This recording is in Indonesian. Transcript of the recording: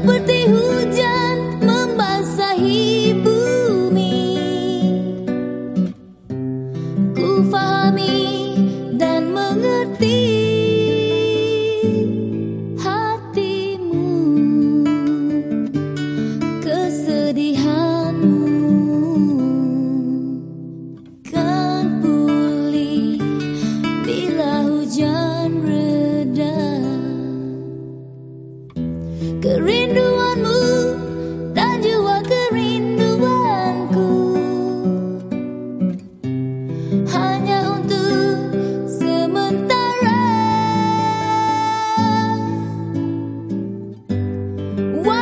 seperti hujan membasahi bumi. Ku fahami Whoa!